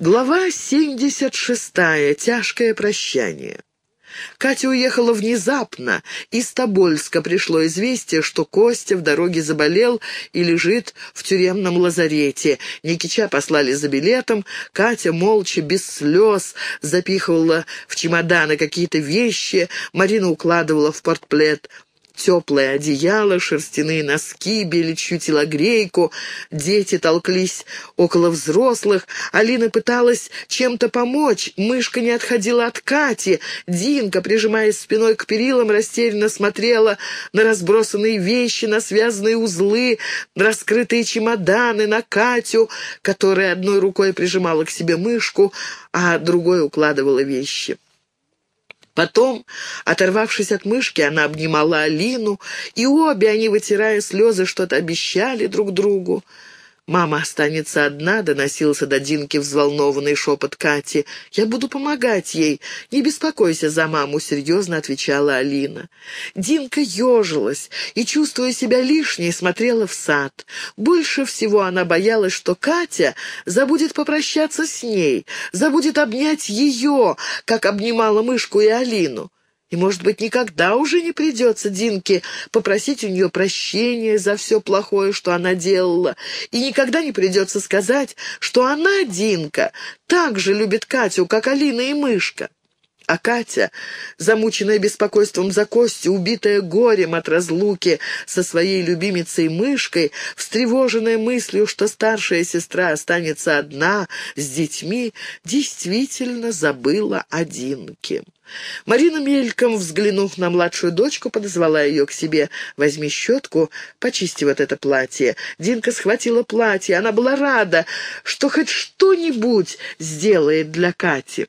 Глава 76. Тяжкое прощание. Катя уехала внезапно. Из Тобольска пришло известие, что Костя в дороге заболел и лежит в тюремном лазарете. Никича послали за билетом. Катя молча, без слез, запихивала в чемоданы какие-то вещи. Марина укладывала в портплет теплое одеяло, шерстяные носки, беличью телогрейку. Дети толклись около взрослых. Алина пыталась чем-то помочь. Мышка не отходила от Кати. Динка, прижимаясь спиной к перилам, растерянно смотрела на разбросанные вещи, на связанные узлы, раскрытые чемоданы, на Катю, которая одной рукой прижимала к себе мышку, а другой укладывала вещи. Потом, оторвавшись от мышки, она обнимала Алину, и обе они, вытирая слезы, что-то обещали друг другу. «Мама останется одна», — доносился до Динки взволнованный шепот Кати. «Я буду помогать ей. Не беспокойся за маму», — серьезно отвечала Алина. Динка ежилась и, чувствуя себя лишней, смотрела в сад. Больше всего она боялась, что Катя забудет попрощаться с ней, забудет обнять ее, как обнимала мышку и Алину. И, может быть, никогда уже не придется Динке попросить у нее прощения за все плохое, что она делала, и никогда не придется сказать, что она, Динка, так же любит Катю, как Алина и Мышка. А Катя, замученная беспокойством за Костю, убитая горем от разлуки со своей любимицей Мышкой, встревоженная мыслью, что старшая сестра останется одна с детьми, действительно забыла о Динке. Марина мельком, взглянув на младшую дочку, подозвала ее к себе. «Возьми щетку, почисти вот это платье». Динка схватила платье. Она была рада, что хоть что-нибудь сделает для Кати.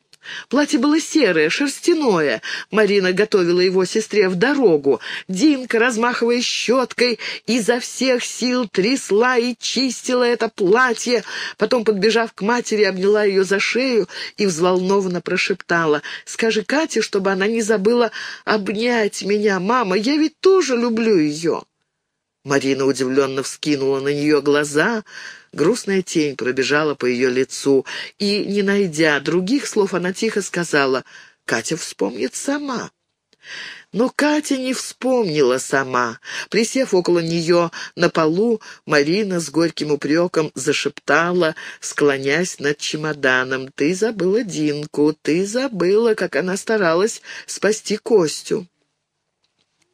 Платье было серое, шерстяное. Марина готовила его сестре в дорогу. Динка, размахивая щеткой, изо всех сил трясла и чистила это платье. Потом, подбежав к матери, обняла ее за шею и взволнованно прошептала. «Скажи Кате, чтобы она не забыла обнять меня. Мама, я ведь тоже люблю ее». Марина удивленно вскинула на нее глаза, грустная тень пробежала по ее лицу, и, не найдя других слов, она тихо сказала, «Катя вспомнит сама». Но Катя не вспомнила сама. Присев около нее на полу, Марина с горьким упреком зашептала, склонясь над чемоданом. «Ты забыла Динку, ты забыла, как она старалась спасти Костю».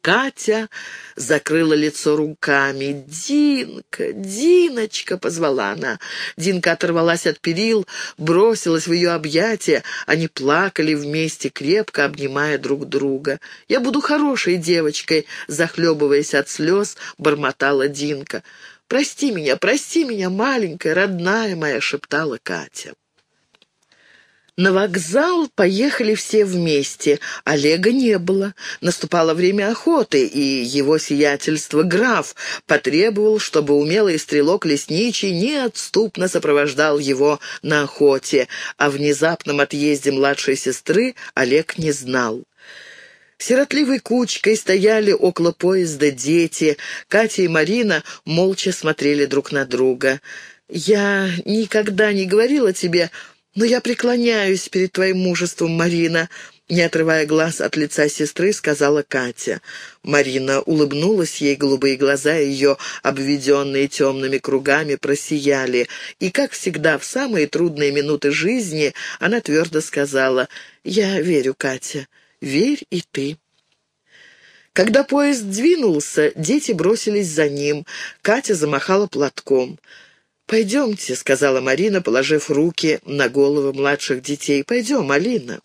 Катя закрыла лицо руками. «Динка! Диночка!» — позвала она. Динка оторвалась от перил, бросилась в ее объятия. Они плакали вместе, крепко обнимая друг друга. «Я буду хорошей девочкой!» — захлебываясь от слез, бормотала Динка. «Прости меня, прости меня, маленькая, родная моя!» — шептала Катя. На вокзал поехали все вместе. Олега не было. Наступало время охоты, и его сиятельство граф потребовал, чтобы умелый стрелок лесничий неотступно сопровождал его на охоте. О внезапном отъезде младшей сестры Олег не знал. Сиротливой кучкой стояли около поезда дети. Катя и Марина молча смотрели друг на друга. «Я никогда не говорила тебе «Но я преклоняюсь перед твоим мужеством, Марина», — не отрывая глаз от лица сестры, сказала Катя. Марина улыбнулась ей, голубые глаза ее, обведенные темными кругами, просияли. И, как всегда, в самые трудные минуты жизни она твердо сказала «Я верю, Катя, верь и ты». Когда поезд двинулся, дети бросились за ним. Катя замахала платком. «Пойдемте», — сказала Марина, положив руки на головы младших детей. «Пойдем, Алина».